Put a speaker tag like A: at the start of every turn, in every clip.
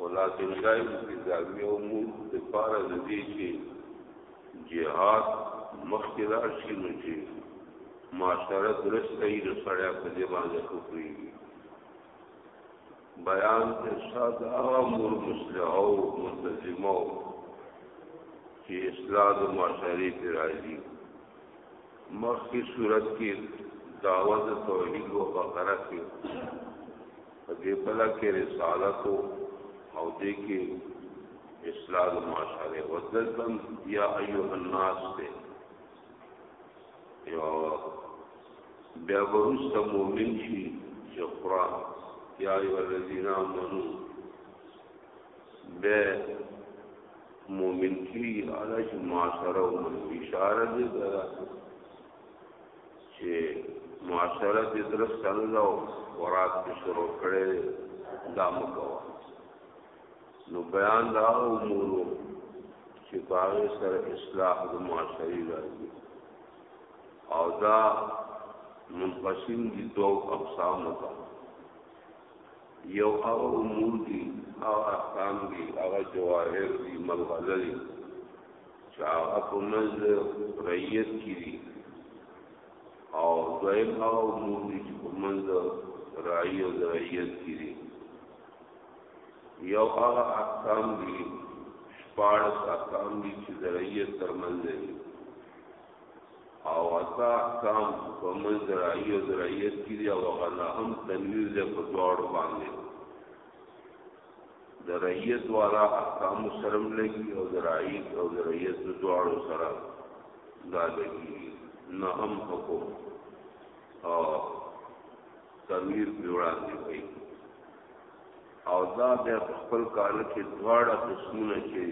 A: ولكن شاید چې زاویه او مور د پاره د دې چې جهاد مخکې لاړ شي نو چې معاشره درسته یې نو سړی په دې باندې خبرې بیان ارشاد هغه امور مصلحه او منتظمه چې اصلاح د معاشرې پر راځي مخکې صورت کې دعوت توحید او بقره کې په دې بل کې رسالت او دې کې اصلاح معاشره ودلتم یا ایها الناس ته یو بیا ورسته مؤمن شي چې قران یا ایها الذین آمنو به مؤمن کی اعلی چې معاشره او اشاره دې دا چې معاشره دې درس سره دا ورات کې شروع کړي دا مکوا نو بیان دا امور چې باغ سر اصلاح د معاشري راځي او دا منقسم دي دوه اقسام ته یو هغه امور دي هغه احکام دي هغه جواهر دي ملغزه دي چې هغه په منځ رعیت کې دي او دویم هغه امور دي چې په منځ رعی او رعیت کې دي یو هغه احکام دي شپاړس احکام دي چې د رعیت ترمنځ دي او اتا احکام په من زراعی او زراعیت کې دی او غنا هم تنویر دی په دواړو باندې د رعیت والا احکام شرم لګي او زراعی او زراعیت د دواړو سره دا لګي نه هم حکم او تنویر جوړا دی کوي او دا بیا په خپل کال کې دواړه قسمونه چې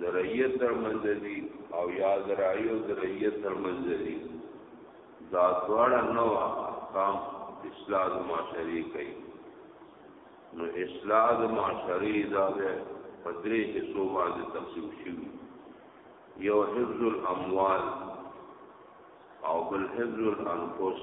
A: د رعیت ترمنځ دي او یا د رعی او د رعیت ترمنځ دي دا دواړه نو احکام اصلاح د معاشري کوي نو اصلاح د معاشري دا ده په درې حصو باندې تقسیم شوی یو حفظ الاموال او بل حفظ الانفس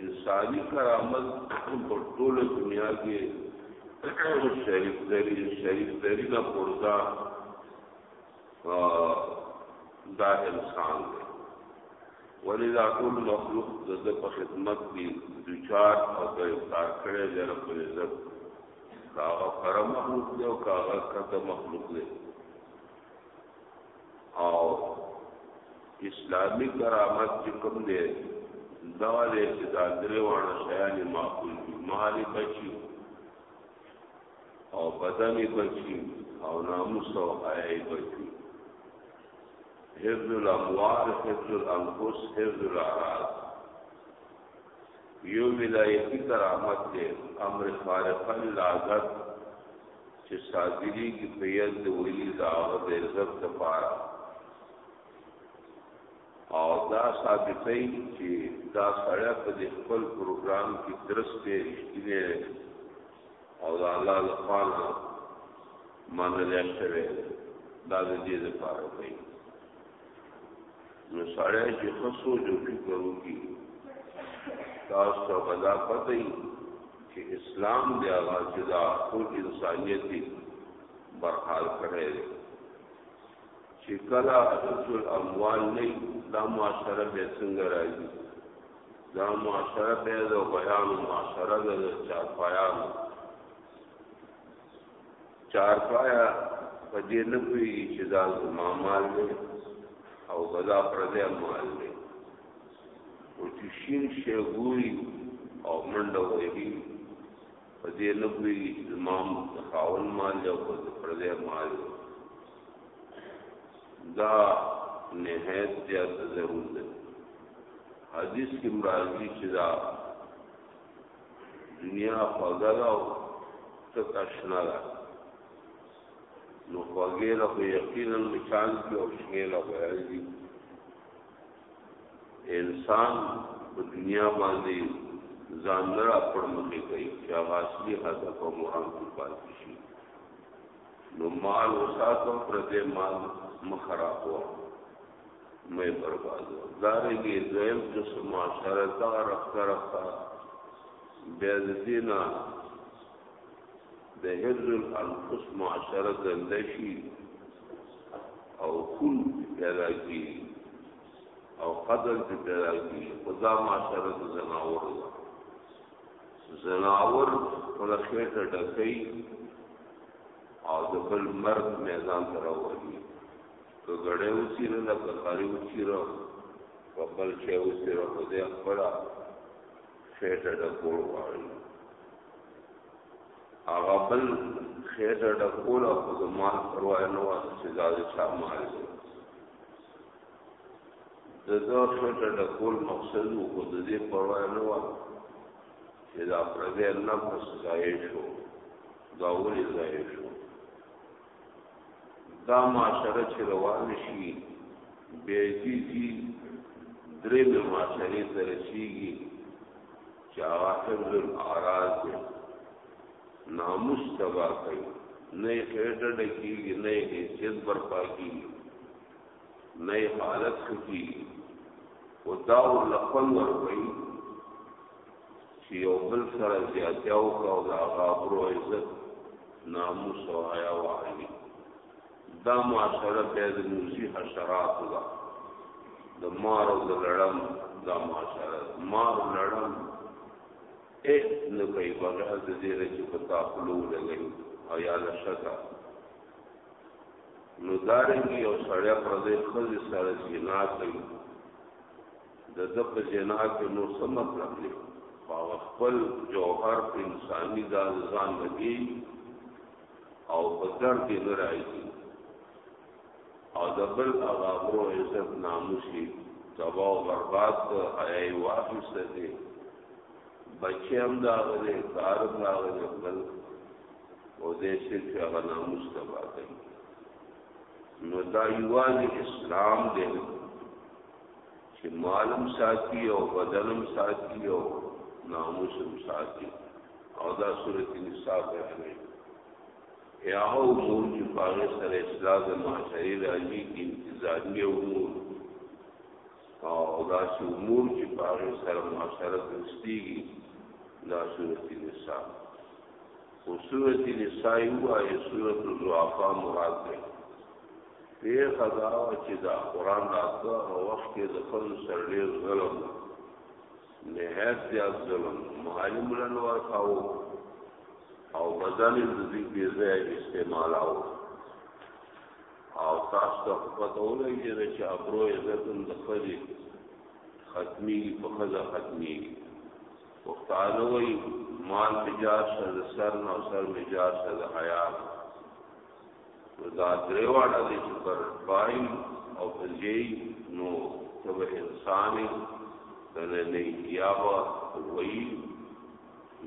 A: انساني کرامت په ټوله دنیا کې شریف دری شریف دری نه پورته دا انسان دی ولی دا ټول مخلوق د د په خدمت کې دوچار او د افطار کړي د رب عزت کاغه کرم مخلوق دی او کاغه کته مخلوق دی او اسلامی کرامت چې کوم دی دا دې چې دا درې وانه شیان معقول دي مال بچي او بدن بچي او ناموس او حیا بچي حفظ الاموال حفظ الانفس حفظ الاعراض یو ولایتی کرامت دی امر خارق العادت چې صادری کی په یاد د ویلی دا د عزت لپاره او دا ثابتې چې دا سړی په خپل پروګرام کې درس دی رښتینی او دا الله لپاره منل شوی دا د دې لپاره دی نو سړی چې خصو جو فکر وکړي تاسو ته بدا پته ای چې اسلام دی هغه چې دا ټول انسانيت دی برحال کړی دی چې کله رسول اموال نه دا معاشره به څنګه راځي دا معاشره به د بیان معاشره د چا پایانو چار پایا په دې نه کوي چې دا زما مال دی او غذا پردې مال دی او چې شین شي ګوري او منډه وهي په دې نه کوي امام خاون مال دی او پردې مال دی دا نهایت زیات ضرور دی حدیث کې مرادی چې دا دنیا خوږه ده او څه کشنه ده نو خوږې له خو یقینا مچان کې او شنې له خو راځي انسان په دنیا باندې ځان نه را پړمخې کوي چې هغه اصلي هدف او مرام کې پاتې شي نو مال وساتو پر دې مال مخ خرابوه مې بربادو دارنګي دویم قسم معاشره دا رخته رخته بیا د دینا د حفظ الانفس معاشره ګنده شي او کل پیدا کی او قدر دې پیدا کی خدا معاشره د زناور ده زناور پر خېټه ډکې او د بل مرد میدان ته راوړي که ګړی وڅیره نه که خري وڅیره په بل شی وڅیره خو دې خپله خېټه ډکول غواړي هغه بل خېټه ډکول خو د مال پروا نه وه چې دا د چا مال دی د ده خېټه ډکول مقصد و خو د دې پروا نه وه چې دا پردی نفس ضایع شو دا ولې ضایع شو دا معاشره چې روان شي بیا دې دي درې مې معاشرې ته رسیږي چې هغه حفظ الاعراض دی ناموس تبا کوي نه یې خېټه ډکېږي نه یې حیثیت برپا کېږي نه یې حالت ښه کېږي خو دا ورله خوند ورکوي چې یو بل سره زیاتیا وکړه او د هغه ابرو عزت ناموس او حیا وهلي دا معاشره بیا د موزي حشراتو ده د مار او د لړم دا معاشره مار او لړم اې نه کوي بغیر د دې چې په تاخلو لګي او یا لشکا نو دارنګي او سړیا پر دې خځې سره جنا کوي د ده په جنا کې نو څه مطلب دی؟ خو هغه خپل جوهر په انساني ځان ځان لګي او په درد یې نه راځي او د بل هغه برو عزت ناموس یې تبا او برباد کړ حیا یې واخیسته دی بچی هم د هغه دی کار هم د هغه دی بل او دی صرف هغه ناموس تبا کوي نو دا یوازې اسلام دی چې مالم ساتي او بدنم ساتي او ناموسم ساتي او دا صورت نصاب بیانوي یا هو مور چې پاغه سره اصلاح د معاشري راځي کې انتظامی امور او دا چې امور چې پاغه سره معاشره تستيږي دا صورت نصاب او صورت نصاب یو آیه صورت الضعفاء مراد ده پېښه دا وه چې دا قرآن راته هغه وخت کې د ښځو سره ډېر ظلم و نهایت زیات ظلم مهالي ملن ورکاوه او بدن یې د دوی بې ځایه استعمالاوه او تاسو ته خو پته ولګي ده چې ابرو عزت هم د ښځې ختمېږي په ښځه ختمېږي پښتانه وایي مال مې جار شه د سر نه او سر مې جار شه د حیا نه دا دریواړه دي چې پر فاعل او فزیي نو ته به انسان کنه نه یا به وی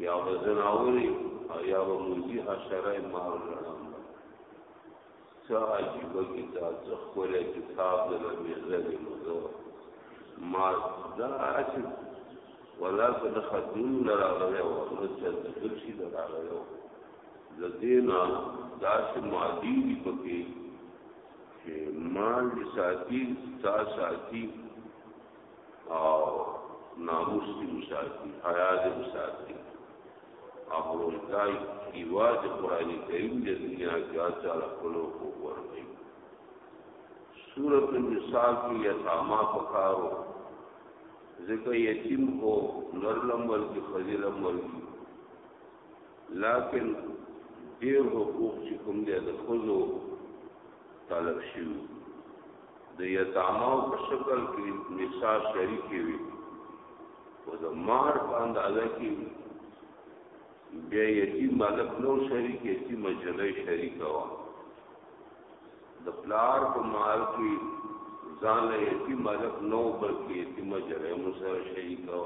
A: یا به زناوري او یا به موزي حشره مار لړم څه عجیب کتاب څه خوله کتاب د لمې زلې مزه ما دا چې ولا په خدون لراغله او نو چې د څه شي لراغله لدینا داس مادی دی پکې چې مال دې ساتي تا ساتي او ناموس دې ساتي حیا دې ساتي هغه ځای کی واج قران کریم دې دنیا کې اچار خپل کو ورغی سورۃ النساء کې یتاما پکارو ذکر یتیم کو نرلم ورکی فضیلم ورکی لکن ډیر حقوق چې کوم دی د خزو طلب شي د یتامو په شکل کې نساء شریک وي او د مہر په اندازه کې بیا یتیم مالک نو شریک یتیم مجلې شریک وا د پلار په مال کې ځان له یتیم مالک نو بلکې یتیم مجلې مسره شریک وا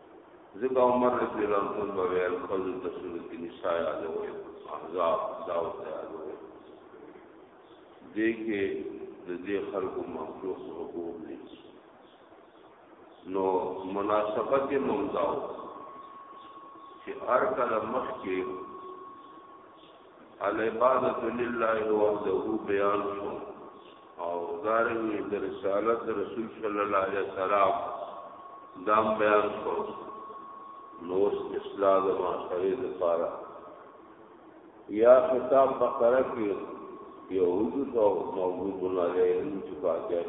A: ځکه عمر رضی الله عنه په ویل خذو ته سورۃ النساء یاد وي احزاب داوت یاد وي دې کې د دې خلکو مخلوق حقوق دي نو مناسبت یې ممزاو چې هر کله مخ کې العبادت لله وحده بیان شو او دارنګه د رسالت رسول صلی الله علیه وسلم دام بیان شو نو اسلام ما شری د پاره یا خطاب بقره کې یهود او موجود نه لري چې پاتې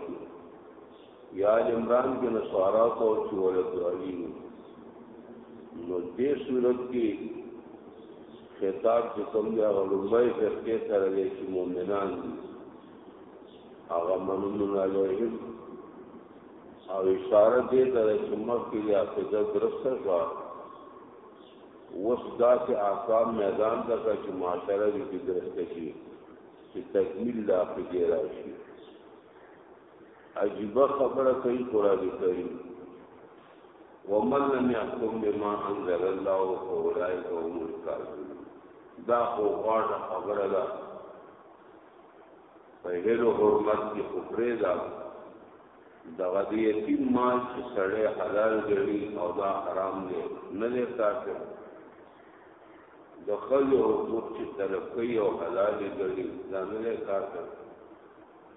A: یا آل عمران کې نصارا ته او چې ولدالین نو دې صورت کې خطاب چې کوم دی هغه لومړی فرقې سره دی چې مؤمنان دي هغه منون علیهم او اشاره دې ته چې مخکې یا فضا درسته شوه اوس داسې احکام میدان ته کړه چې معاشره دې درسته شي چې تکمیل د عقیدې راشي عجیبه خبره کوي قران کریم ومن لم يحكم بما انزل الله فاولئك هم الكافرون دا خو غاړه خبره ده په هلو حرمت کې خبره ده دغه دې یتیم مال چې سړی حلال ګڼي او دا حرام دی نه دی کافر د خلکو حقوق چې طلب کوي او حلال ګڼي دا نه دی کافر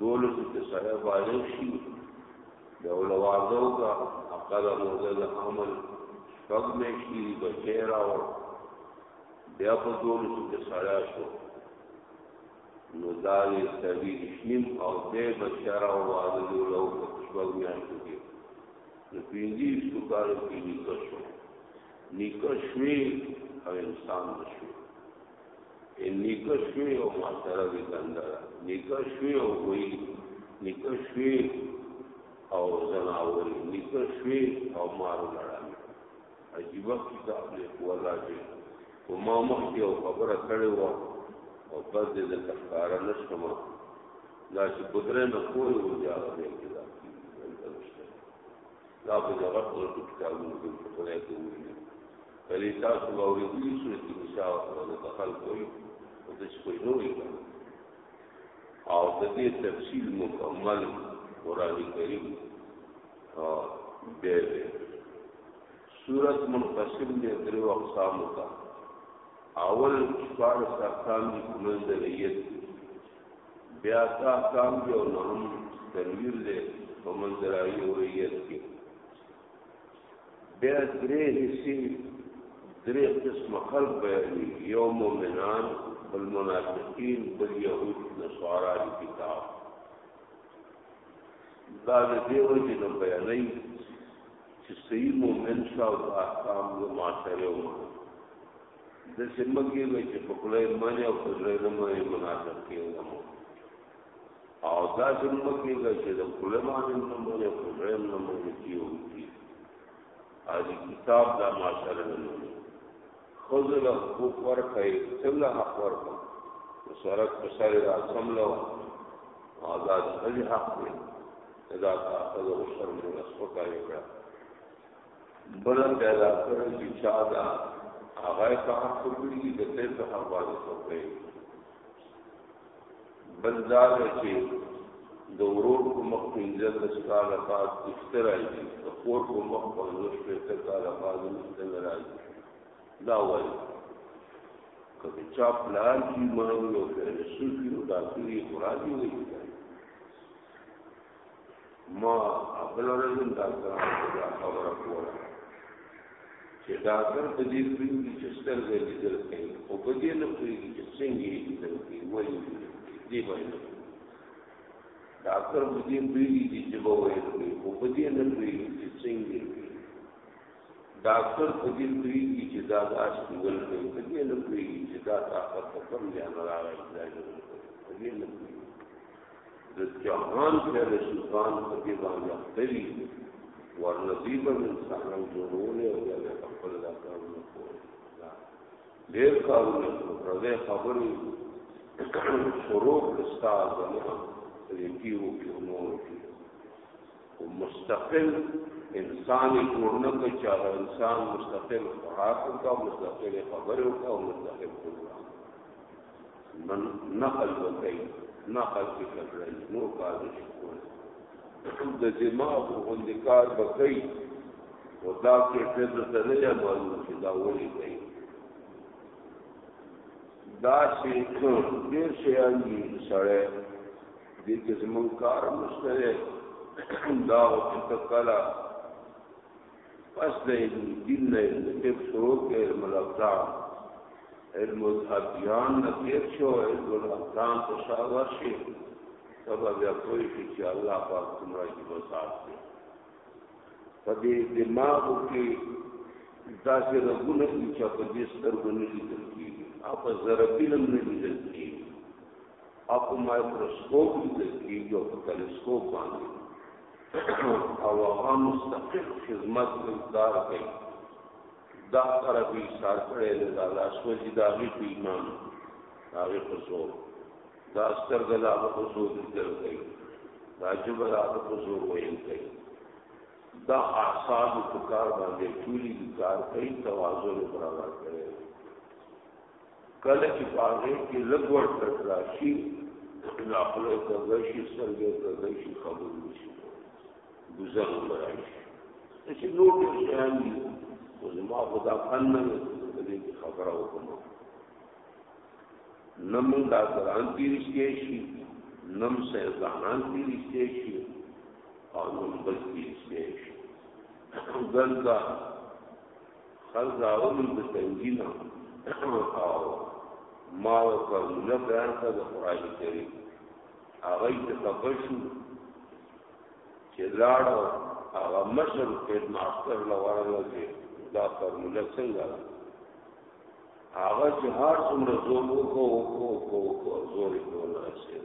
A: دولس کې سره بالغ شي د اولوازو کا عقل موزل عمل شپږ مې شي بچی راو بیا په دولس کې سره شو نو دا یې سړي شنیم او دې بچی راو واده دولو په شپږ مې شي نو پینځي شو کار کې نکښو نکښوي او انسان نشوي نیکه شوی او ما سره د دندره نیکه شوی او وی نیکه شوی او زناوري نیکه شوی او مارو لړم عجیب کتاب دی والله چې ما مخکې او خبره کړې و او بس دې د تخکار نشم دا چې بدره نه کوی و جاغه دې کتاب دا خو د غټ غټو کتابونو کې په خدای ته ویلي کله تاسو به اورېدلي سورت نساء ورته د خلکو وي او د څه کوی نوې او د دې تفصیل مکمل قران کریم او به سورت منقسم دی درو اقسام ته اول شپږ اقسام دي کومل د ریت بیا تا کام دی او نهم تنویر دی په منځرایي اوریت کې بیا درې حصې درې قسم خلق بیانې یو مؤمنان بل منافقین بل یهود نصارا کتاب دا د دیو جن بیانې چې صحیح مؤمن شاو احکام د معاشره او داسې مه کېږئ چې په خوله یې منې او په زړه یې نه منې منافق کېږه مو او داسې هم مه کېږه چې د خوله باندې هم نه منې او په زړه یې هم نه منې چې یو کړي او د کتاب دا معاشره نه مني ښځو له حقوق ورکړئ څنګه حق ورکړئ د سړک په سر یې راڅملوه او دا د ښځې حق دی دا تا ښځه وشرموله سپکه یې کړه بل پیدا کړی چې چا دا هغه په حق کړی د دې په حق باندې سوې بل دا چې د ورور په مخ په عزت سره پات استرای دي د خور په مخ په عزت سره پات استرای دي دا وایي کله چا پلان کی مانی او کړي شي او دا سری قرآن دی ما خپل ورځم دا خبره کوله چې دا تر په دې پریم دي چې سترګې لیدل کوي او په دې نه پرې چې څنګه یې لیدل کوي ولې دې باندې دا تر په دې پرې دي چې به وایي او په دې نه پرې چې څنګه یې دا تر په دې پرې دي چې دا داس نیول کوي په دې نه پرې چې دا طاقت په کوم ځای راغلی دا جوړ کوي په دې نه پرې د جهان پیاله سلطان په دې باندې اخته وي ورنځي به انسانان جوړولی او بیا به خپل دا کارونه کولی ډېر کارونه کوو پردی خبرې شروع کړې ستا زمه دې کیو کې نور کې او مستقل انسان جوړ نه کوي چې انسان مستقل خوراک وکړي مستقل خبرې وکړي مستقل من نقل وکړي نقل کې کړل نو کار نشي کولای د دماغ غوندې کار به کوي او دا کې څه د نه معلوم چې دا ولي کوي دا چې ډېر شیان دي سړی دې کې زمون کار مشته دا او چې کله پس د علم دین نه علم طب شروع کې علم الابدان علم الابدان نه تیر شو علم الابدان ته شاور شي تب بیا کوئی شي چې الله پاک څومره یې وسات دی په دې دماغ کې داسې رګونه چې په دې سترګو نه لیدل کېږي او په ضربینم نه لیدل کېږي اپو مایکروسکوپ لیدل کیږي او په تلسکوپ باندې او هغه مستقل خدمت کوي کار کوي دا سره به سار کړي دا لاس وځي دا به ایمان هغه په زور دا سترګ لا په زور لیدل کوي دا جب لا په زور ویل کوي دا اعصاب په کار باندې ټولي کار کوي توازن برابر کوي کله چې باغې کې لګور تک راشي نو خپل کوي شي سرګې کوي شي خبر نشي ګزار راشي چې نور ډېر شیان دي او زما خدا فن نه دې خبره وکم نم دا قرآن کی رشتے شي نم سیدانان کی رشتے شي او نم بل کی رشتے شي دلته خزاون د تنجینا او ما ورته نه بیان کړ د قران کریم هغه ته تفشو چې لاړ هغه مشر هډ ماستر لوړل چې دا فرموله څنګه ده هغه چې هر څومره زور وکړو وکړو وکړو زور یې ونه رسېد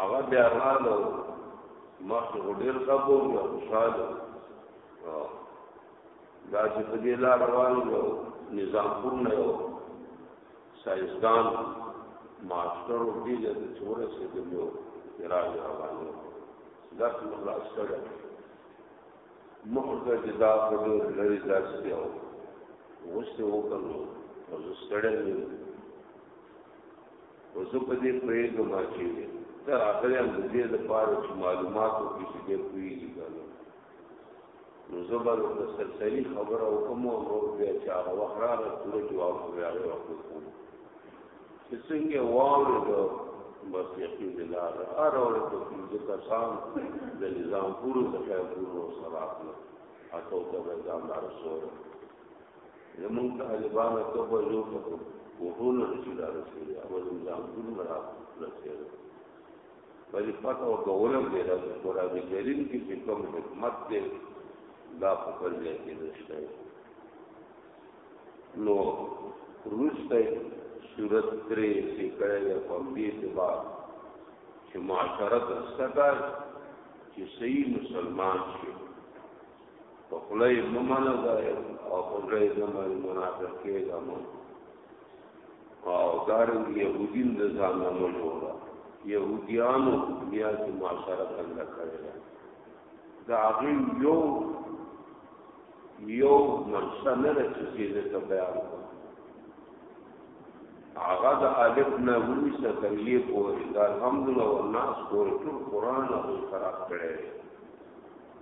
A: هغه بیا رالو ما خو ډیر خپو یا خوشاله دا چې په دې لار روان یو نظام پور نه یو سایزدان ماستر او دې د څوره سره د یو راځ روان یو دا څه خلاص کړه مخکې چې دا په دې لري ځاس کې او وسته وکړو او زه ستړی او زه په دې پوهېږم چې ته راغلی یم د دې لپاره چې معلومات وکړي چې ډېر پوهېږي که نه نو زه به د سرسري خبره وکړم او نور بیا چې هغه وخت راغی پوره جواب به بیا هغې وخت وکړم چې څنګه یې واورېده بس یقین دې لاره هره ورځ به پنځه کسان د نظام پورو د خیرپورو سره راغله هڅو ته به ځان رسوله زمون طالبان ته په جو په وټول رسي دا رسي او زمون ځان ټول مرا رسي بل پته او کوله دې دا قرآن کریم کې چې کوم حکمت دې دا په پر ځای کې نشته نو روسته صورت درې چې کړه یا په دې سبا چې معاشره د سکار چې صحیح مسلمان شي په خوله یې مه منه ځای او په زړه یې نه منې منافق کېږه مه او دارنګې یهودي هم د ځان نه مه جوړه یهودیانو دنیا کې معاشره څنګه کړې ده د هغوی یو یو منشا نه ده چې زه یې ته بیان کړم هغه د الف نه ونیسه تر یې پورې د الحمدلله والناس پورې ټول قرآن هغوی خراب کړی دی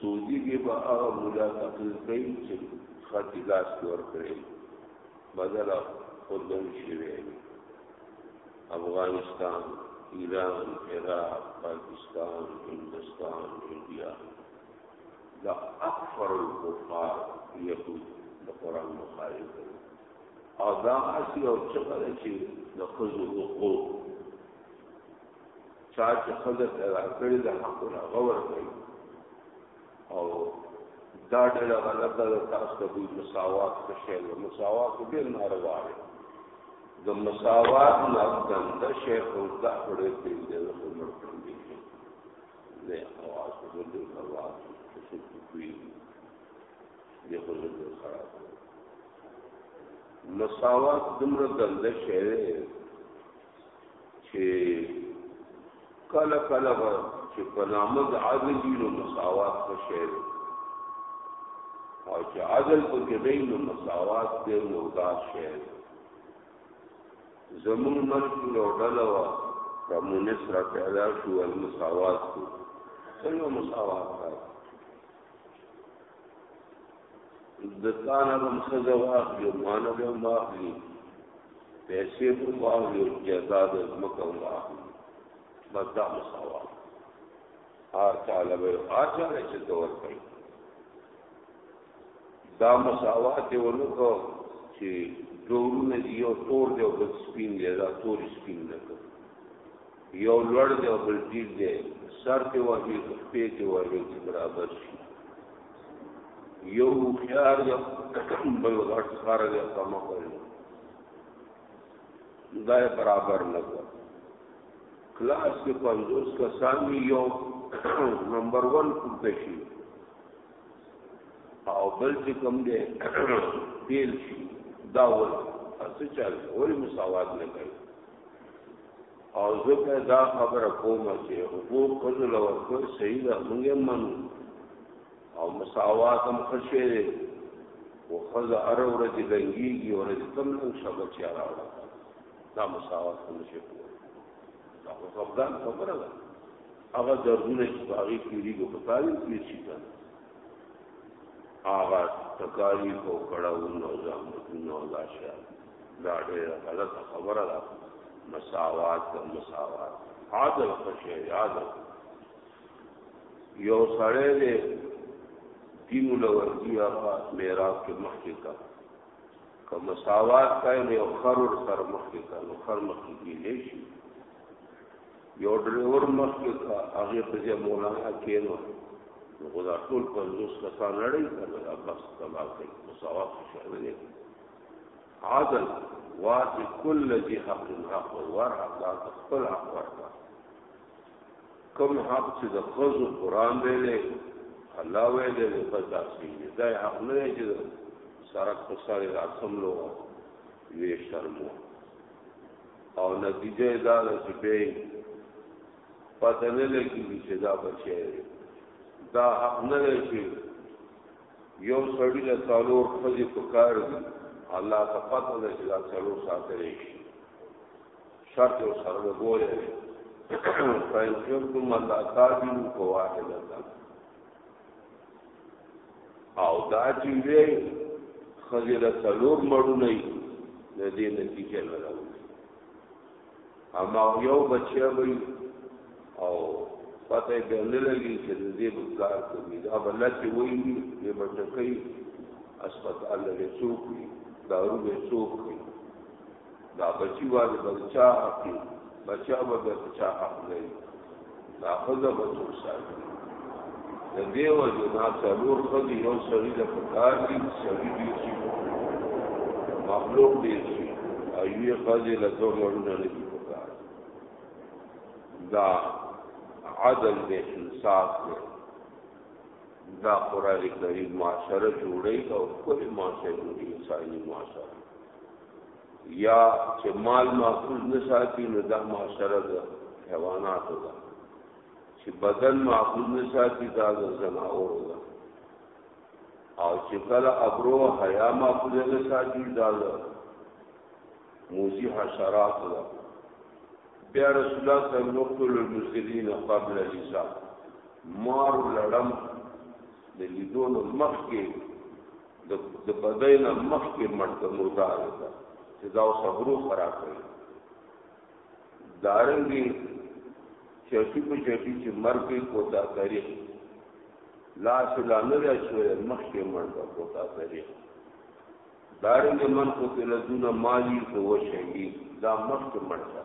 A: سودی کې به هغه مولا تقریر کوي چې خاطی لاس ور کړی بدل خوردن شوی افغانستان ایران عراق پاکستان هندستان انډیا دا اکثر الکفار یهود د قران مخالف او دا اسی او چغره چې د خزو حقوق چا چې خزه پیدا کړی د حق نه غور کوي او دا ډېر غلط ده تاسو ته د مساوات په شی له مساوات ډېر ناروا دی د مساوات نه د شیخ او د خړې په دې د خبر کړی دی اواز په دې اواز څه څه کوي دې خو دې خراب مساوات دمر دنده شی چې کله کله به چې په نامه د عدل وي نو مساوات ښه شی دی او چې عدل په کې دی نو مساوات دی نو دا شی دی زمون ملک یو ډله وه کمونست را پیدا شو المساوات کو څنګه مساوات راځي د تانه هم سزا واخلي مانه به هم واخلي پیسې هم واخلي او جزا د ځمکه هم واخلي بس دا مساوا هر چاله به هر چاله چې ته ورکړي دا مساوات یې ونکړو چې دورونه دی یو تور دی او بل سپین دی دا تور سپین نه کړ یو لوړ دی او بل ټیټ دی سر ته وایي په پیټه وایي چې برابر شي یو خیار یا بل غټ سره یا کم کوي دا برابر نه ده کلاس کې 50 کسان یو نمبر 1 پورته شي او بل چې کم دی بیل شي دا ول څه چل ول مساوات نه کوي او ځکه دا خبره کوم چې حقوق خزل ورکول صحیح ده موږ منو او مساوات هم خوشې دي او خز ار ورځ لنګيږي او ورځ کم لنګ شبه چې راوړه دا مساوات هم شي دا خو خبردار خبره ده هغه دردونه چې باغی کیږي په پتاوی کې شي دا هغه تکالیف او کړهونه او زحمتونه او لاشیا دا ډیره غلطه خبره ده مساوات د مساوات عادل خوشی عادل یو سړی دی دین لورځي هغه میراث کې مخکې کا که مساوات کوي نو یو خر ور سره مخکې کا نو خر مخکې کې نه شي یو ډریور مخکې کا هغه په ځای مولانا کېنو نو خدا ټول پنځوس کسان لړۍ کړل بس تباہ کوي مساوات شامل دي عدل واتی کل ذی حق حق ور حق دا خپل حق ورکا کوم حق چې د خزو قران ویلې الله ویلې د فتا سی دا حق نه دی چې سرک په سره راسم لو وی شرمو او نتیجه دا ده چې به پته نه لګي چې دا بچي دا حق نه دی چې یو سړی له څلور خځې په کار دي الله ته پته ده چې دا څلور ساتلی شي شرط یې سره وګولی دی فإن خفتم ألا تعدلوا فواحدة او دا چې وی خځې له څلور مړونه یې د دې نتیجه نه راوړي اما یو بچی وي او پته به نه لګي چې د دې بکار کوي دا بل چې وایي د بچکی اسپیټال له څوک وي دارو به څوک وي دا بچی والي بچا حق بچا به بچا حق لري دا خزه بچو ساتي د دې وجه نه څلور خزي یو سړي د پکار دي سړي دي چې مخلوق دي چې ایوې خزي له دوه مړونه نه دي پکار دا عدل دې انصاف دې دا قرآن کریم معاشره جوړی او کل معاشره انسانی معاشره یا چې مال محفوظ نه ساتي نو دا معاشره ده حیواناتو ده چې بدن معقول نه ساتي دا د زناور ده او چې کله ابرو حیا معقول نه ساتي دا د موزي حشرات ده بیا رسول الله صلی الله علیه وسلم المسلمین قبل الحساب مار لړم د لیدونو مخ کې د د بدای نه مخ کې مرته مردار ده چې دا صبرو خراب کړي دارنګي چټي په چټي چې مرګ کې کوتا تاریخ لا سلا نه دی شوی مخ کې مرته کوتا تاریخ دارنګ من قتل دون مالی هو شهید دا مخک مرتا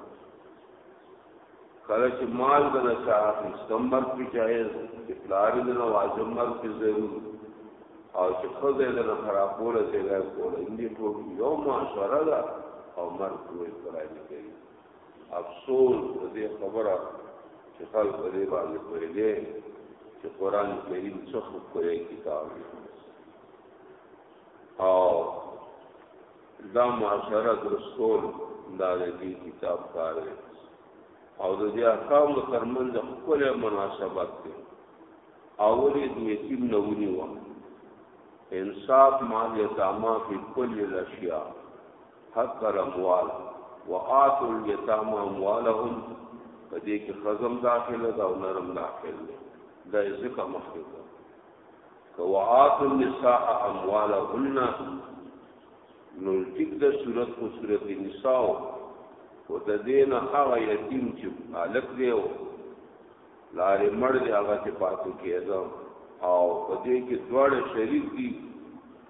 A: کله چې مال د نشا اخیستم مرګ پې جایز چې پلار یې نه واجب مرګ پې ضرور او چې ښځه د نه خرابوله چې دا کوله دې ټول یو معاشره ده او مرګ دوی پرای نه کوي افسوس د دې خبره چې خلک دې باندې کوي دې چې قران کریم څه خو کوي کتاب او دا معاشره درستول دا د دې کتاب کار دی او د دې احکام ترمنځ خپل مناسبت دی اولې د یتیم نوونی و انصاف مال یتاما فی کل الاشیاء حق الاموال وآت الیتاما اموالهم په دې کې خزم داخله ده او نرم داخله ده دا ځکه مخکې وآتوا النساء اموالهن نو ټیک د صورت په صورت نساء او د دین هغه یتیم چې الک دی او لارې مړ دی هغه چې پاتې کېده او په دې کې دواړه شریک دي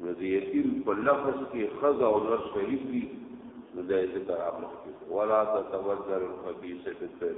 A: نو د یتیم په لفظ کې خزه او نر شریک دي نو د ذکر عام ولا تتوجر الخبيث بالطيب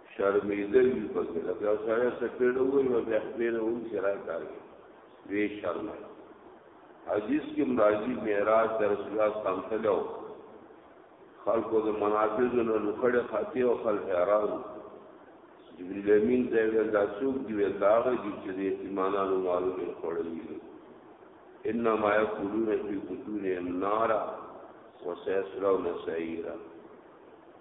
A: شرمیدل وی پکې لکه یو سړی څه کړو وي نو بیا خپل هم سره کار کوي وی شرم حدیث کې مرادی معراج در رسول الله سمتلو خلکو د منافذ نه لوخړه خاطی او خل حیران جبرئیل امین ته ویل دا څوک دی ویل دا غي چې د ایمانانو مالو کې خړلې انما یقولون فی بطون النار وسیسرون سعیرا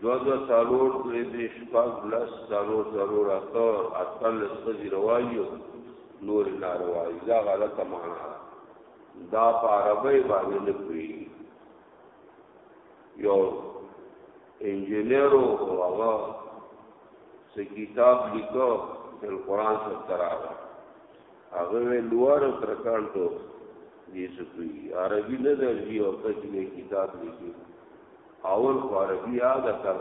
A: دو دو سالور دوی دوی شپاک لس سالور سالور اتا اتا لس خزی روائیو نور ناروائی دا غلط مانا دا دا پا عربی بانی نکوی یو انجینیرو او هغه سه کتاب لیکو د قرآن سره تراغه هغه لوړ ترکان ته دې سپي عربي نه درځي او ته چې کتاب لیکي اول خو عربی یاد کړ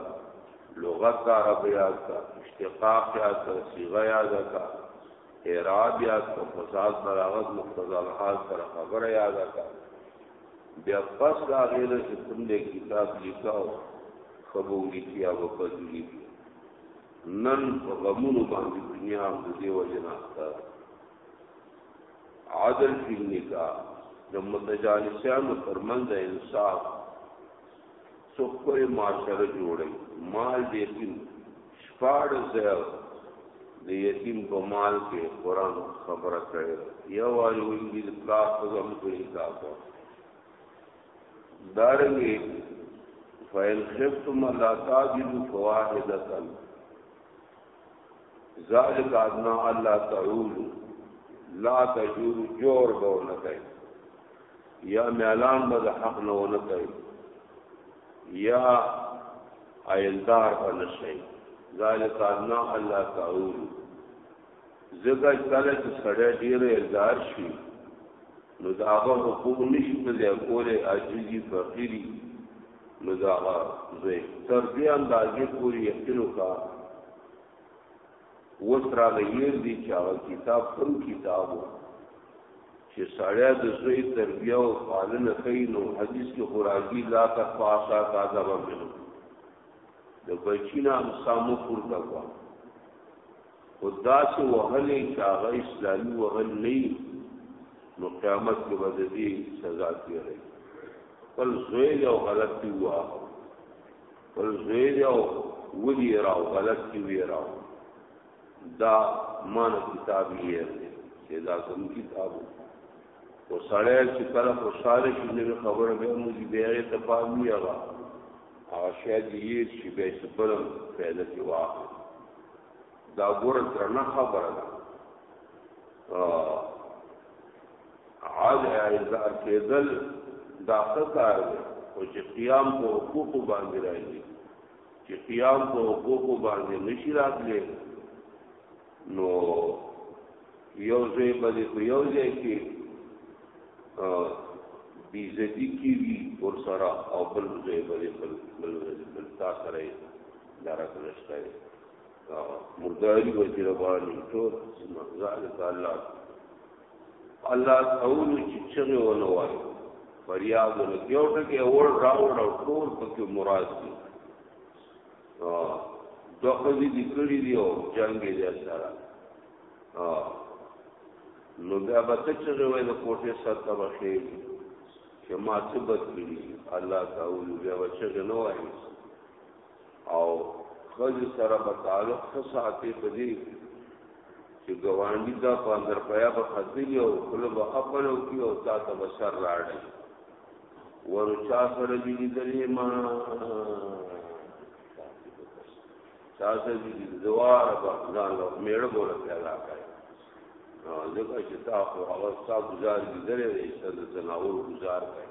A: لغت دا عرب یاد کا اشتقاق یاد کا صیغه یاد کا اعراب یاد کا فساد بلاغت مقتضا الحال پر خبر یاد کا بیا پس دا غیله چې تم دې کتاب لیکاو خبرې کیا او پدلی نن غمونو باندې دنیا د دې وجه نه عدل فی النکاح د متجانسانو ترمنځ انصاف څو کوی معاشره جوړي مال دې تیم شپاړ زیو د یتیم په مال کې قران خبره کړې یو وایي وي د پلاس په هم کې نکاح کو دارنګي فین خفتم لا تاجلوا فواحده ذالک ادنا الله تعالی لا تجور جور به نه کوي یا میلان به د حق نه ونه کوي یا ایلدار به نشي ذالک ادنا الله تعالی زګه کله چې سړی ډیر ایلدار شي نو دا هغه حقوق نشي په ځای کوله عاجزي فقيري نو د هغه زوی تر دې اندازې پورې یقین وکړه اوس راغی یې دي چې هغه کتاب کوم کتاب و چې سړی د زوی تربیه او پالنه کوي نو حدیث کې خوراکي لا تخفاسا کا ځواب منو د بچینا هم سامو پورته کوه خو داسې وهلې چې هغه اسلامي وهل نه نو قیامت کې به د دې سزا تیرې بل زوی دی او غلط دی واه بل زوی دی او ودی راو غلط دی وی راو دا مان کتاب یې چې دا کوم کتاب دی او سړی چې کله خوشاله شي نو خبره به موږ بیا ته پامي هغه هغه شی دی چې به څه بل فائدہ کې واخلي دا ګور درنه خبره ده عاد ایزا کېدل دا څه کار دی او چې قیام په حقوق باندې راځي چې قیام په حقوق باندې نشي راتلی نو یو ځای باندې په یو ځای کې بیزدی کی وی ور سره او بل ځای باندې بل بل بل تا سره درک نشته مرداری وزیر باندې ټول مغزال تعالی الله اول چې چغه ونه وای فریاد له یو ټکی اور راوړ او ټول پکې مراد دي دو خزی دی کړی دی او جنگ یې سره نو بیا به څه چې وای د کوټې سر ته بخې چې ما څه بد کړی الله تعالی بیا به څه نه وای او خزی سره په تعلق څه ساتي په دې چې ګوانډي دا په اندر پیا په خدلی او کله به خپل او کی او تا ته بسر راړي ورچا سره دي لیدلې ما چا سره دي دوار په ځان له میړه بوله پیدا کړي نو ځکه چې تا خو هغه ستا گزار لیدلې دی چې د زناور گزار کړي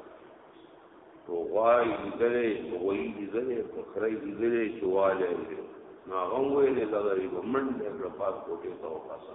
A: تو غوای لیدلې تو غوی لیدلې تو خړی لیدلې چې والي نو هغه ویلې دا دی ومن دې په پاس کوټه ته وپاسه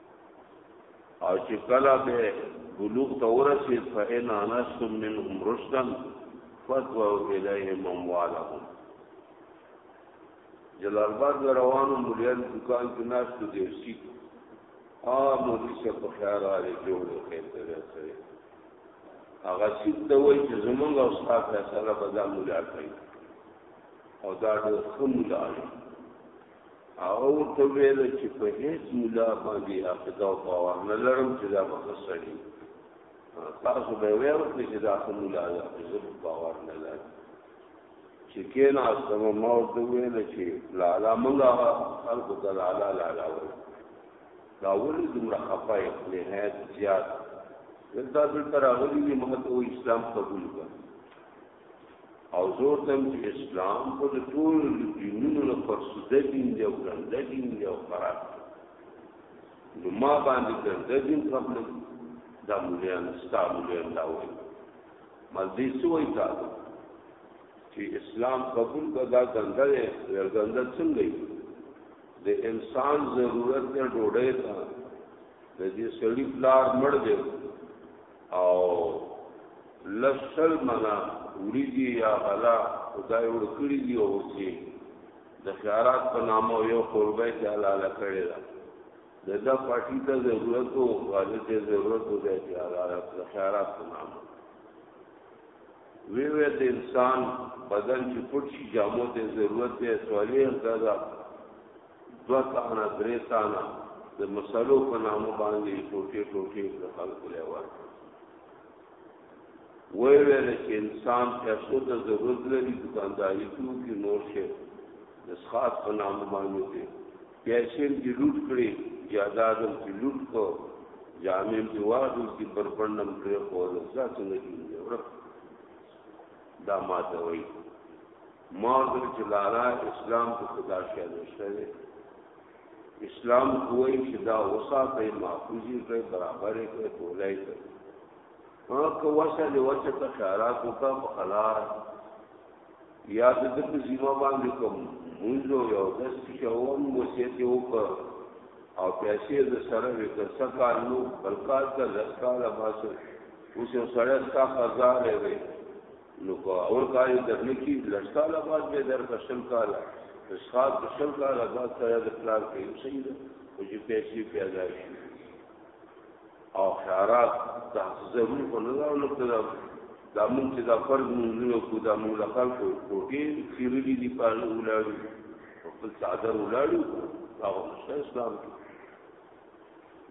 A: او چې کله به بلوغ ته ورسید فإن آنستم منهم رشدا فادفعوا إليهم أموالهم جلال آباد روانو مليان دکان کې ناس ته دی سی آ مولوی سے په خیال راځي جوړ خیر ته راځي هغه سید ته وایي چې زمونږ او استاد فیصله به دا مولا کوي او دا د خمول عالم هغه ورته ویل چې په هیڅ مولا باندې عقیده او باور نه لرم چې دا به سړی تاسو به ویل چې دا خو مولا دا زه باور نه لرم چې کینا سم ما ورته ویل چې لالا منګه خلق ته لالا لالا وایي دا ولې دومره خفه یې نهایت زیات دا دلته راغلي دي مهته اسلام قبول کړ او زور تم چې اسلام په ټول دینونو نه فرسوده دین دی او ګنده دین دی او خراب نو ما باندې ګنده دین قبل دا مولیان ستا مولیان دا وایي مزدی سوی تا چې اسلام قبول کدا ګنده دی ګنده څنګه دی د انسان ضرورت نه ډوډۍ ته د دې سړی پلار مړ دی او لسل منا وړيږي یا غلا خدای وړ کړی دی او چې د خیارات په نامه یو قربای کې حلاله کړی ده د دا پټی ته ضرورت او غاړه ته ضرورت او د خیارات د خیارات په نامه وی وی د انسان بدن چې پټ شي جامو ته ضرورت دی سوالې ده دوه تانه درې تانه د مسلو په نامه باندې ټوټې ټوټې د خلکو له ورکړ وی ویل چې انسان پیسو ته ضرورت لري دکانداري کوي کې نور شي د سخات په نامه باندې دي پیسې دې لوټ کړې جاداد دې لوټ کو جامع دې واغې دې بربندم کړې خو ځا څنګه کیږي ورک دا ماته وایي ما ویل چې لالا اسلام کې خدا شی نشته دی اسلام کوی چې دا وساته محفوظي کوي برابرې کوي ټولای کوي ما کو وسه له وسه ته خیرات وکړه په خلار یا د دې په ذمہ باندې کوم مونږ یو د شوم وصیت وکړ او پیسې د سره وکړ سکار نو بلکات د لسکاله باسه اوس یو سړی ستا خزانه وي نو که اول کال درنه کی لږ سال بعد به درته شل کال اسخاب د شل کال بعد سره د پلان کې صحیح ده او چې پیسې پیدا شي او خیرات دا ضرور خو نه دا نو دا دا مونږ چې دا فرض مونږ کو دا مونږ له خلکو کوټې سیرلي دي په ولاړو خپل څادر ولاړو هغه اسلام کې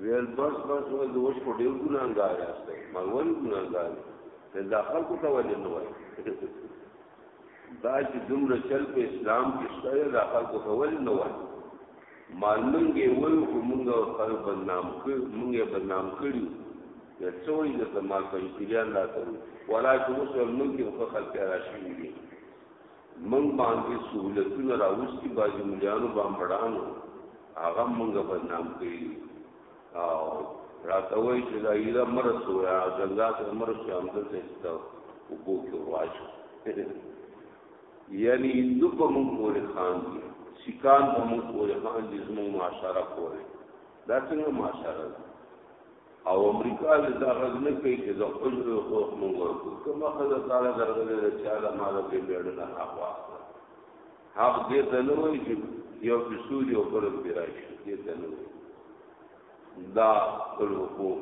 A: ویل بس بس وای د وښ په ډیر ګناګار یاست ما ول ګناګار ته دا خلق ته ولې نه وای دا چې دومره چل په اسلام کې شته دا خلق ته ولې نه وای مالنګې وای خو موږ خلک بدنام کړ موږ بدنام کړی یا څوې د زما کوي چې لا تر ولا چې اوس موږ یو خلک راشي دي موږ باندی سهولتونه راوستی باجی مليانو بامبړانو هغه موږ بدنام کړی او راته وای چې دا ایره مرسو یا ځنګا ته مرسو هم دلته ستو وګو کې واچو یعنی هندو په مونږ پورې خان دي سکان په مونږ پورې خان دي زموږ معاشره پورې دا څنګه معاشره ده او امریکا دې دا غږ نه کوي چې د حجر حقوق موږ ورکو کومه خزه تعالی درغلې ده چې اله ماله دې بیړنه حق واخله حق دې ته نه وایي چې یو چې سود یو پر دې راشي دې ته نه وایي دا خپل حقوق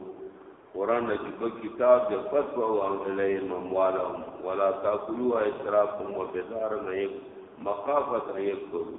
A: قران چې په کتاب دې فتوا او علیه مموالهم ولا تاکلوا اسرافهم وبدارا یکم مخافت ان یکفروا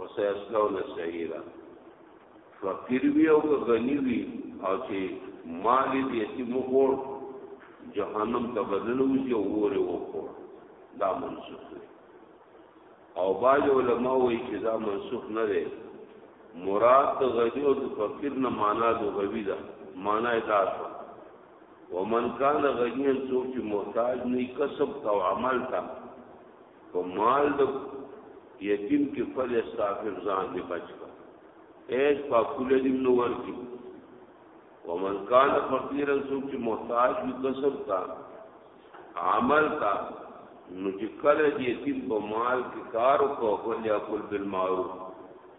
A: وسيسلون سعيرا فقير وی او غنی وی او چې مال دې چې مخور جهنم ته بدل وځي او اور وکړ دا منسوخ دی او باج علماء وایي چې دا منسوخ نه دی مراد د غنی او د فقیر نه معنا د غوی ده معنا یې دا شو ومن کان غنی څوک چې محتاج نه کسب او عمل ته په مال د یتیم کې فل استغفر ځان دی بچ کا ایس په کوله دې نو ورکی ومن کان فقیرا سوچ چې محتاج وي کسب تا عمل تا نو چې کله دې یتیم په مال کې کار وکړ یا کول بالمعروف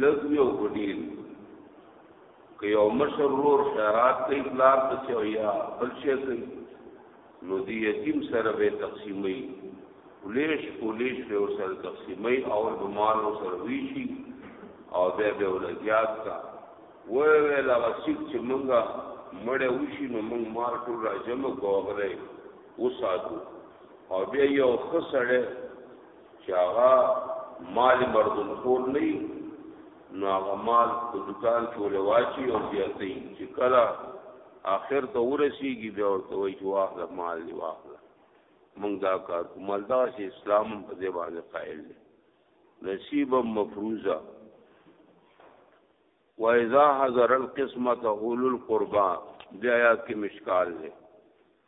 A: لږ وي او که ډېر وي که یو مشر ورور خیرات کوي پلار پسې او یا بل شی کوي نو دی یتیم سره به تقسیمي پولیش پولیش به سره تقسیمي او د مال سره ویشي او به به ولګیات کا وې وې لا وسیب چې مونږه مړې وشي نو مونږ مار ټول راځم کوغره وساتو او بیا یو خسړې چې هغه مال مردم خور نه نو هغه مال په دکان کې ولواچي او زیاتې چې کله آخر ته ورسیږي بیا ورته وایي چې واخله مال دی واخله موږ دا کار کوو مال دا چې اسلام په دې باندې قائل دی نصیبا مفروضه واذا حضر القسمه اول القربا بیا آیات کې مشکال دی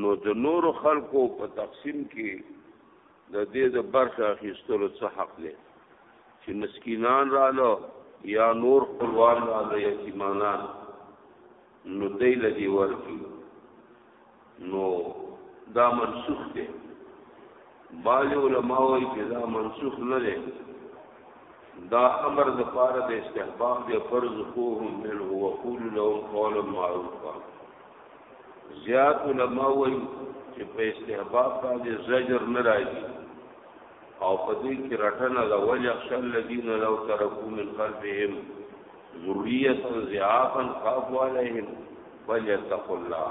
A: نو د نورو خلکو په تقسیم کې د دې د برخه اخیستلو څه حق دی چې مسکینان رالو یا نور خپلوان رالو یتیمانان نو دی لدی ورکی نو دا منسوخ دی بعض علما وایي چې دا منسوخ نه دی دا امر د پاره د استحباب دی فرض کوهم من هو قول لهم قولا معروفا زیات علما وایي چې په استحباب باندې زجر نه راځي او په دې کې رټنه د وجه شل الذين لو تركوا من خلفهم ذريه ضعافا خافوا عليهم فليتقوا الله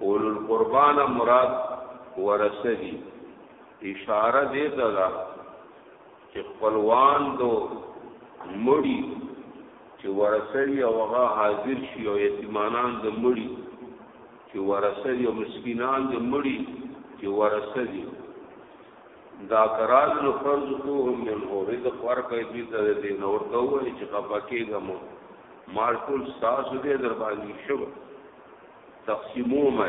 A: اولو القربان مراد ورثه دي اشاره دې ته ده چې خپلوان دو مړی چې ورثه وي او هغه حاضر شي او یتیمانان د مړی چې ورثه وي او مسکینان د مړی چې ورثه دي دا قرار نو فرض کوهم من هو رزق ورکه دې ته دې نور ته وایي چې خپکه غمو مال ټول ساس دې در باندې شوه تقسیمومه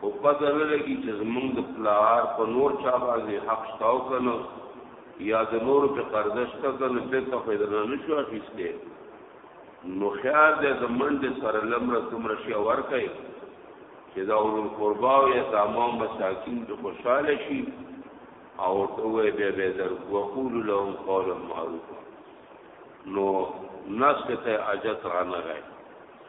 A: خو پته نه لګي چې زمونږ د پلار په نور چا باندې حق شته او که نه یا د نورو پې قرضه شته که نه بېرته خو یې درنه نه شو اخیستی نو خیال دی د منډې سره لمره دومره شی ورکړئ چې دا اولوالقربا او یتاما مساکین د خوشحاله شي او ورته ووایي بیا بیا در وقولو لهم قولا معروفا نو ناس ته اجت رانه غی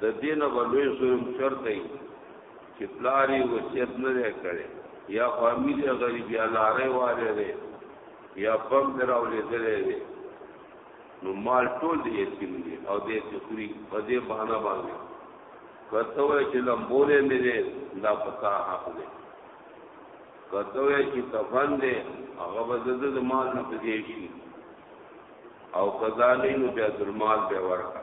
A: د دینه بلوی ظلم چرته چې پلاری وصیت نه کړي یا فامیل یا غریب یا لارې والے دی یا بم دراولې دلې دی نو مال ټول دی یتیم دی او دې تخری په دې بهانه باندې کته وې چې لمبولې مې دې دا پتا حق دی کته وې چې تفن دې هغه وزد د مال نه پدې شي او کذالې نو بیا درمال به ورکړه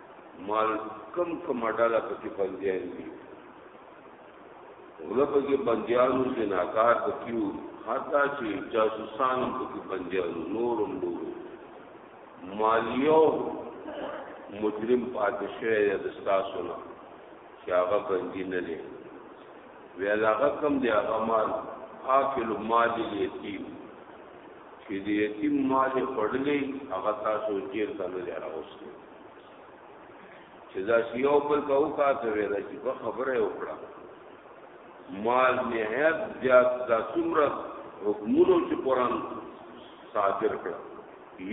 A: مال کم کم ډاله پکې بنديان دي غله پکې بنديانو جناکار پکې حتی چې جاسوسان پکې بنديانو نورم دي مالیو مجرم پاتې شوی د تاسو نه چې هغه بندي نه لري ویل هغه کم دی هغه مال آکل مال یتیم چې د یتیم مال پړلې هغه تاسو جیل ته نه راوستي چې دا یو بل ته وکاته ویل چې په خبره وکړه مال نهایت زیات دا څومره حکمونو چې قران صادر کړ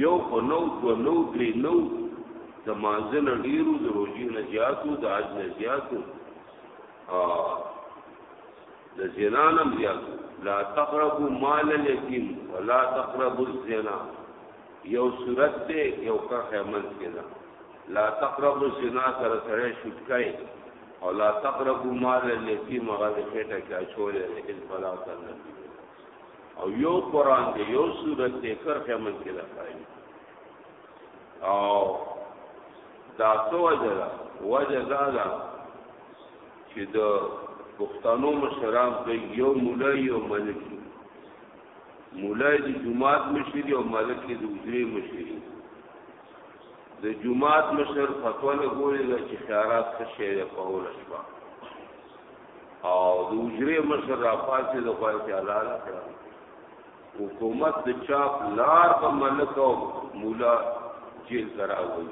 A: یو خو نو دو نو درې نو د مانځنه ډیرو د روزي نه زیاتو د اج نه زیاتو ا د زنانم زیاتو لا تقربوا مال اليتيم ولا تقربوا الزنا یو صورت دی یو کرخه منځ کې ده لا تقربوا الزنا سره سره شوټکای او لا تقربوا مال الیتیم هغه د خېټه کې اچولې ده هیڅ بلا کنه او یو قران دی یو صورت دی کرخه منځ کې ده او دا څه وجه ده وجه دا ده چې د پښتنو مشران په یو مولای او ملک مولا د جماعت مشر او ملک د وزري مشر د جماعت مشر فتوا نه ګوري چې خیارات څه شی دی په اول شپه او د وزري مشر را پاسې د خپل حلال کړه حکومت د چاپ لار په ملک او مولا جیل کرا وي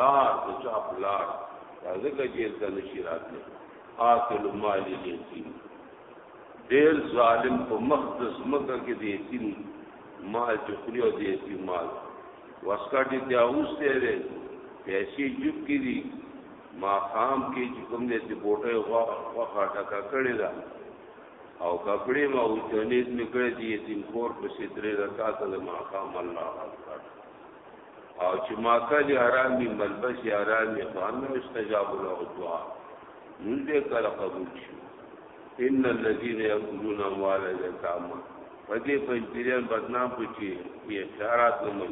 A: لار د چاپ لار ځکه جیل ته نشي راتلی آکل مال یتیم ډیر ظالم په مخ د زمکه کې د یتیم مال چې خوري او د یتیم مال واسکا دې بیا اوسته وي پیسې جوب کې دي ما خام کې چې کوم دې چې بوټه غوا غوا ټکا کړی دا او کپڑے ما او چنیز نکړې دي یتیم کور په سیدرې رکعات د ما خام الله اکبر او چې ماکل حرام وي ملبس حرام وي خو هم استجاب له دعا مونږ دې کله قبول شي ان الذين ياكلون اموال اليتامى پدې پنځيران بدنام پچی یې خیرات نه مې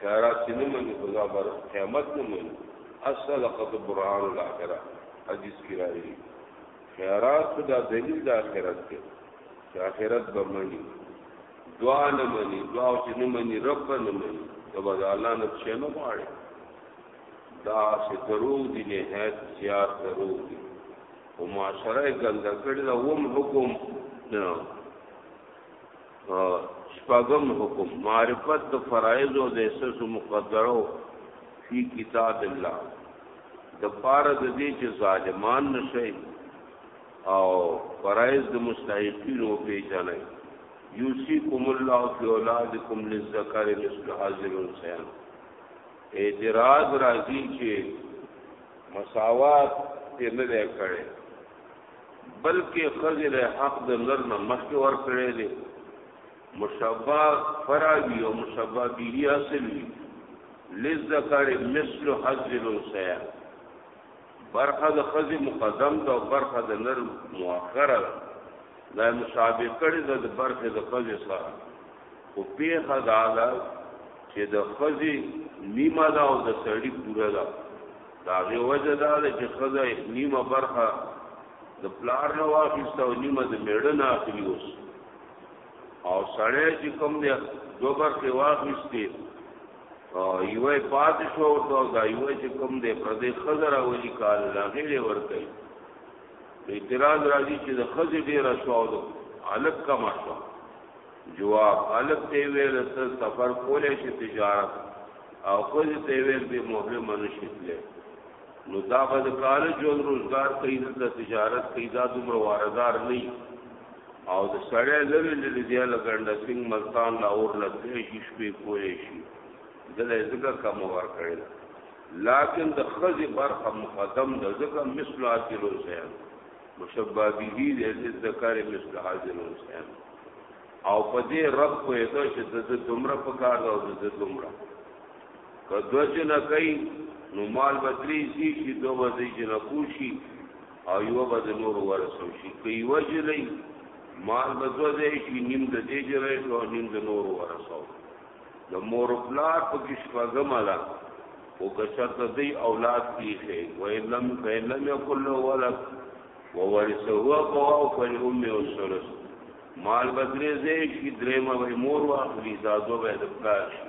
A: خیرات نه مې خدا بر قیامت نه مې اصل قد برهان الاخره حدیث کې راځي خیرات خدا دلیل د اخرت کې چې اخرت به مانی دعا نه مني دعا چې نه مني رب نه مني دا به الله نه څه نه غواړي دا چې درو دي نه هیڅ زیات درو دي او معاشره ګنده کړی دا وم حکم نه شپغم حکم معرفت د فرایض او د اساس مقدرو فی کتاب الله د پاره د دې چې ظالمان نشي او فرایض د مستحقینو پیژنئ یوسیکم الله فی اولادکم للذکر مثل حاضر الانسان اعتراض راځي چې مساوات یې نه دی کړی بلکې ښځې له حق د نر نه مخکې ورکړی دی مشبه فراوي او مشبه به اصل وي للذکر مثل حظ الانثیین برخه د خزي مقدم ده او برخه د نر مؤخره ده دا مشابه کړي ده د برخه د خزي سره خو پیخه دا ده چې د خزي نیمه ده او د سړی پوره ده دا غي وجه دا ده چې خزه نیمه برخه د پلار نه واخیست او نیمه د میړه نه اخلي اوس او سړی چې کوم دی دو برخه واخیستې یوه پاتې شو او دا دا یوه چې کوم دې پر دې خزر او دې کال لاغې له ورته اعتراض راځي چې د خزې ډیر شو او الک کما شو جواب الک ته ویل ته سفر کولې شي تجارت او خزې ته ویل به مهمه نشي تلې نو دا به د کال ژوند روزګار کوي د تجارت کوي دا دومره واردار نه او د سړی لري لري دی لګنده سنگ ملتان لاور لته شي شپې کولې شي دله ذکر کم ور کړی لکن د خزي برخه مقدم د ذکر مثل حاضر حسین مشبہ به دې د ذکر مثل حاضر حسین او په دې رب په دې چې د دومره په کار او د دومره که دو جنه کوي نو مال به درې سي شي دو به دې جنه کوشي او یو به د نور ورسو شي که یو جنې مال به دو دې شي نیم د دې جنې او نیم د نور ورسو د مور پلار په کې شپږم ده او که شرط دې اولاد کیږي و لم فلم یکل ولد وورثه هو او فلهم یوسرس مال بدرې زې شي درې ما به مور واخلي زادو به د پلار شي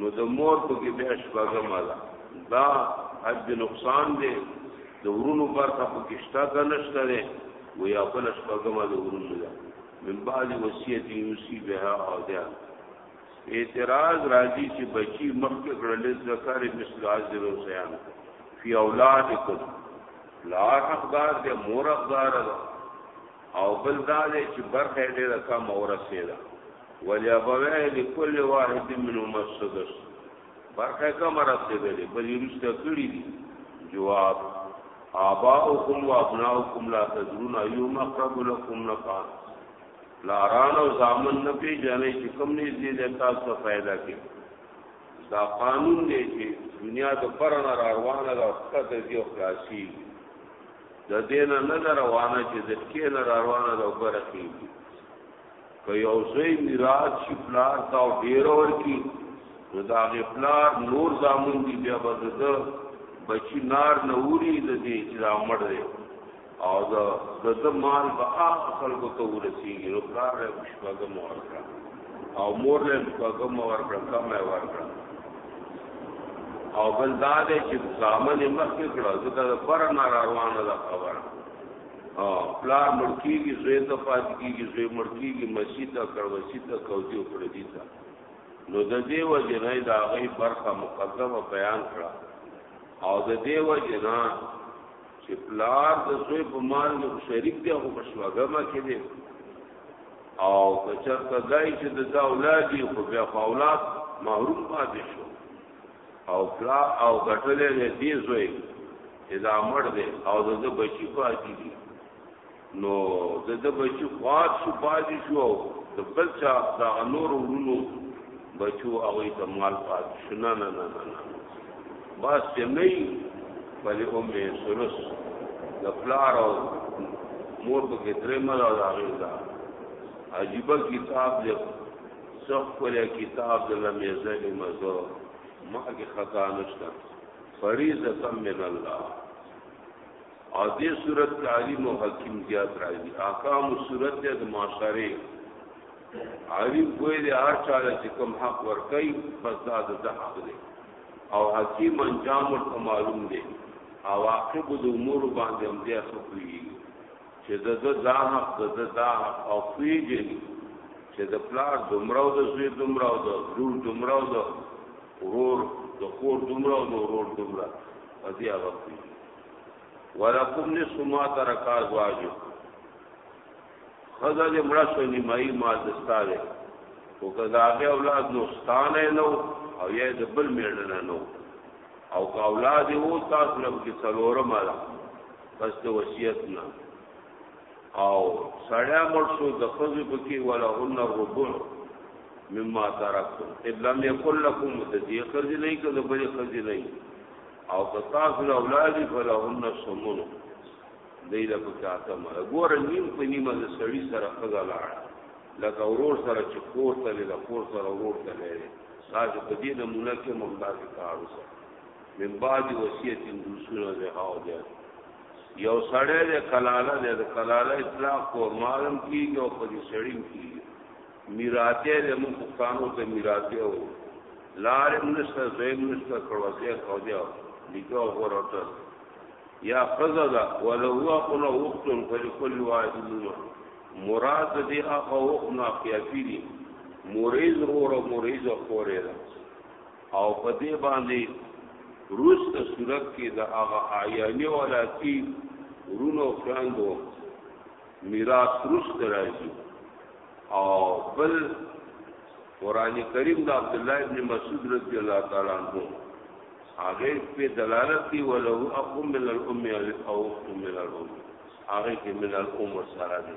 A: نو د مور په کې بیا شپږم ده دا حد نقصان دی د ورونو برخه په کې شته که نشته دی و یا بل شپږم د ورونو ده من بعد وصیت یوسی بها او ده اعتراض راځي چې بچی مخکې کړل ذکر مثل حاضر حسین فی اولادکم لا حقدار دی مور حقدار ده او بل دا دی چې برخه ډیره کم اورسه ده ولابويه لكل واحد منهم السدس برخه کم رسیدلې بل یوسته کړی دي جواب آباؤکم و ابناؤکم لا تدرون ایوم اقرب لکم نفعا لاران او زامن نه پیژنې چې کوم نږدې د تاسو فائدہ کې دا قانون دی چې دنیا د پرنا روانه ده او کته دی او خلاصي د دینه نه روانه چې د کې نه روانه ده او برخې دي که یو زوی میراث شي پلار ته او ډیر ورکی نو دا غی پلار نور زامن دی بیا به د بچی نار نه وری د دې چې دا مړ دی او دا د مال به اخ خلکو ته ورسیږي نو پلار له شپږم ورکړه او مور له شپږم ورکړه کم ورکړه او بل دا دی چې زامن مخکې کړه ځکه د پر نار روانه ده خبره او پلار مړکیږي زوی ته پات کیږي زوی مړکیږي مسجد ته کړوسی ته کوزي او پردي ته نو د دې وجه نه دا غي برخه مقدمه بیان کړه او د دې وجه نه چې پلار د زوی په مال کې شریک دی او په شوګما کې دی او که چرته دای چې د دا اولاد یې خو بیا اولاد محروم پاتې شو او پلا او غټلې دې دې زوی چې دا مړ دی او د دې بچی پاتې دي نو د دې بچی خوات شو پاتې شو د بل چا دا نور ورونو بچو هغه ته مال پاتې شو نه نه نه نه بس چې نه بلې امه سلس د پلار او مور په کې درې مله او هغه دا عجیب کتاب دی څو خپل کتاب د لمیزه دی مزو ما کې خطا نشته فریضه من الله او دې صورت کې عالم او حکیم زیات راځي احکام صورت د معاشره عالم کوی دی هر چا چې کوم حق ور کوي بس دا د حق دی او حکیم انجام ورته معلوم دی او عاقب د امور باندې هم دی خپلوي چې د ده دا حق د ده دا حق او پیژني چې د پلار دومره او د زوی دومره او د لور دومره او د ورور د خور دومره او د ورور دومره په دې هغه پیژني ولکم نصف ما ترک ازواجو خزه دې مړه شو نیمایي مال دستاره او کدا هغه اولاد نو ستانه نو او یې د بل میړنه نو او کا اولاد وو تاسو لږ کې څلورم را پس د وصیت نه او سړیا مړ شو د خزو پکې ولا هن ربع مما ترکتم الا لم يكن لكم تدي خزي نه کده بل خزي نه او که تاسو له اولاد فلا هن سمون دیل پکې آتا مړ ګور نیم په نیمه د سړی سره خزا لاړ لکه ورور سره چې کور ته د کور سره ورور ته لري تاسو په دې نمونه کې ممتاز کار وسه من بعد وصیت دوسونه ده هاو ده یو سړی ده کلاله ده ده کلاله اطلاق کو مالم کیږي او په دې سړی کیږي میراته ده مون پښتانو ته میراته و لارم نشته زیم نشته کړوځه کو ده لیکو ورته یا فزل ولو هو قل وقت فلكل واحد منه مراد دې هغه وقت نه خیافی دي مریض رو رو مریض خورې ده او په دې باندې روسته صورت کې د هغه اعیانی ولاتی ورونو فرندو میراث روسته راځي او بل قران کریم د عبد الله ابن مسعود رضی الله تعالی عنہ هغه په دلالت دی ولو اقم من الام او اقم من الام هغه کې من الام سره دی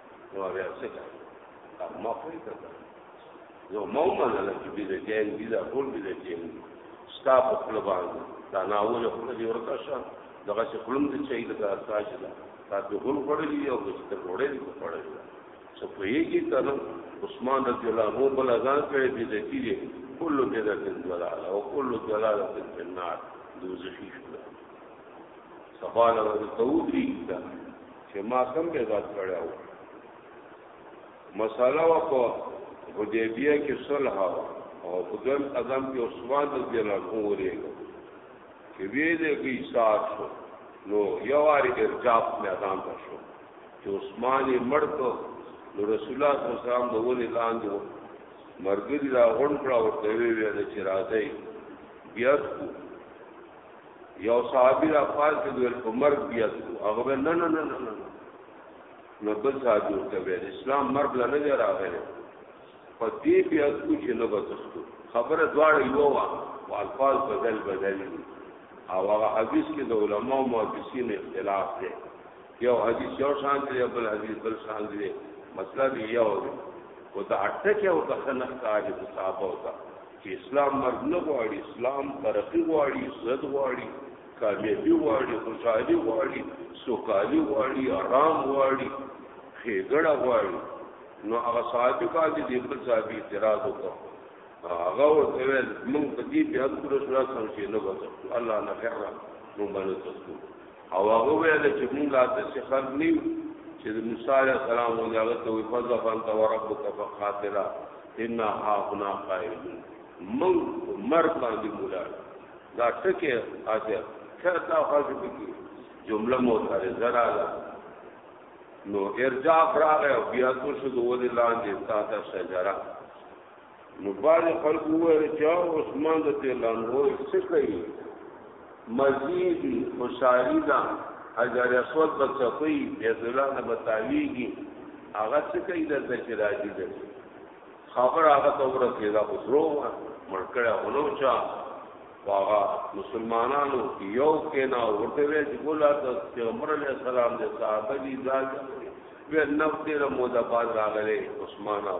A: نو بیا څه کوي ما خو یې کړل نو مو منل چې بي د جین دي دا ټول بي د جین ستا په خپل باندې دا ناول خپل دی ورته شه دغه چې خپلم دې چي دا تاج دا تا په ګل پړلې او چې ته وړې دې پړلې څه په یې کې کنه عثمان رضی الله عنه بل اذان کړي بي د کی دي کل بدعت ضلال او کل ضلاله فی النار دوزخی شو سبحان الله تعالی دا چې ما کم بیغات کړی و مساله و په حدیبیه کې صلح او په دویم قدم کې عثمان رضی الله عنه ورېږو چې وی دې گئی سات شو نو یو واری ارجاف میدان ته شو چې عثمان یې مړ کړ نو رسول الله صلی الله علیه وسلم د ولې لاندې مرګري را غون کړه او ته وی وی چې راځي بیا یو صحابي را پاز دې ویل په مرګ بیا شو هغه نه نه نه نه نو بل صحابي ورته ویل اسلام مرګ لا نه راغلی په دې بیا شو چې نه بچو خبره دواړه یو وا او الفاظ بدل بدل دي او هغه حدیث کې د علماو محدثین اختلاف دی یو حدیث یو شان دی بل حدیث بل شان دی مطلب یو دی او دا اټکه او د خنخ کاری صحابه او چې اسلام مرګ نه غواړي اسلام ترقی غواړي عزت غواړي کامیابی غواړي خوشحالي غواړي سوکالي غواړي آرام غواړي خېګړه غواړي نو هغه صحابي باندې دې په صاحب اعتراض وکړ هغه ورته ویل موږ په دې بیا د رسول الله صلی الله علیه وسلم نه وځو الله نه خیر مو باندې تاسو او هغه ویل چې موږ لا داسې خلک نه یو چې د موسی علیه السلام غوندې هغه ته وایي فاذهب انت وربک فقاتلا انا هاهنا قاعدون موږ په مرګ باندې مولا دا ټکی اته کړه خاصه بکی جمله معترضه راغله نو ارجاع راغی او بیا تو شو د ولې لاندې تا ته شجره نو باز خلق وویل چې عثمان د تیلانو څه کوي مزید خوشحالی دا حجر اسود په صفی بیت الله نه بتاویږي هغه څه کوي د ذکر راځي ده خبر هغه ته ورته دا وسرو مرکړه ولو چا واغه مسلمانانو یو کې نه ورته وی چې ګولا ته پیغمبر علی السلام د صحابه دي ځان وی نو تیر مو د باز راغله عثمان او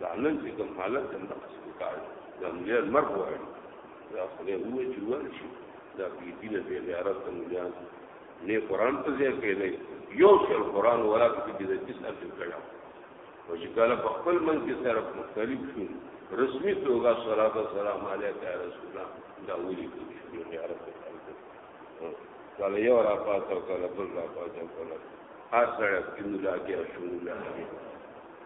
A: دا نن چې کوم حالت د نقص کار د مليان مرګ وایي دا خدای هو چې ورشي دا بي دین به غیرت د مليان نه قران ته ځای کې نه یو څل قران ولا کې د دې څه څه کړه او چې کله په خپل من کې سره مختلف شو رسمي توګه صلوات و سلام علیک یا رسول الله دا ولي کوي غیرت کله یو را پاتو کله بل را پاتو کله هر سره کې ملاقات شو ملاقات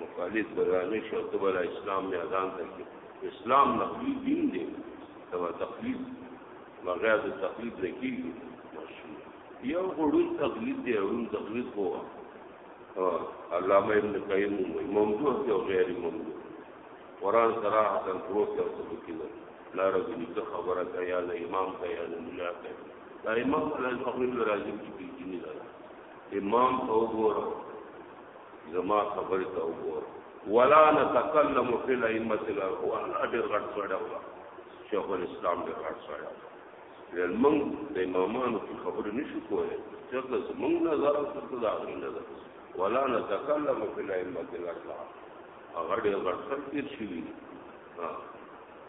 A: مخالف برانه شو ته بل اسلام نه اذان ته کې اسلام نقلی دین دی دا تقلید بغیر د تقلید نه کیږي یو غړون تقلید دی غړون تقلید خو علامه ابن قیم ممدوح او غیر ممدوح قران صراحت پروت او سبکی نه لا رغنی ته خبره کیا نه امام کیا نه مولا کیا دا امام الله مخلوق راځي چې دیني دا امام او ګور زما خبر ته وګور ولا نتکلم فی الائمه الاربعه الله دې غټ سره ولا شیخ الاسلام دې غټ سره ول موږ د امامانو په خبره نشو کولای چې تاسو موږ نظر او تاسو دا غوښنه نظر ولا نتکلم فی الائمه الاربعه هغه دې غټ سره کې شي ها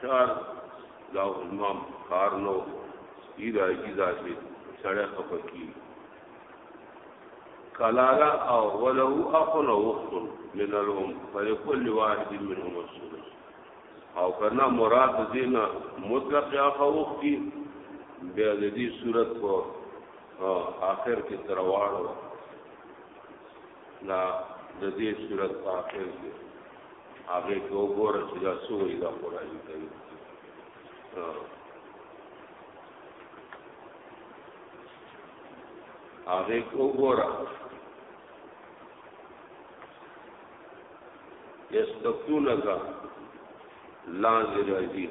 A: کار دا امام کار نو سپی راځي ځاسي سړی خپکی کلالا او ولو اخن او اخت من الام فلكل واحد منهم السدس او کنا مراد دینا مطلق یا خوف کی بیا د دې صورت په آخر کې ترواړو دا د دې صورت په اخر کې هغه کې وګوره چې دا سوري دا قرآن کریم هغه کې وګوره یستفتونک لازم عزیز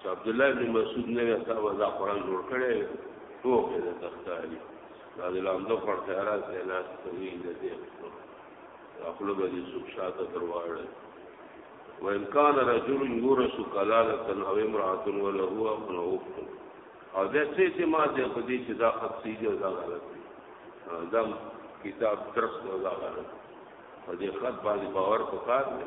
A: چې عبد الله بن مسعود نه صاحب دا قران جوړ کړي هو کې د تختاري دا د لاندو پر سهارا سیناس کوي د دې خپل به دې سوق شاته درواړل وان کان رجل یورث کلاله او امراه وله هو ابن اخت او دا څه چې ما دې په دې چې دا خط سیږي او دا غلط دی دا کتاب درس او دا غلط په دې خط باندې باور پکار دی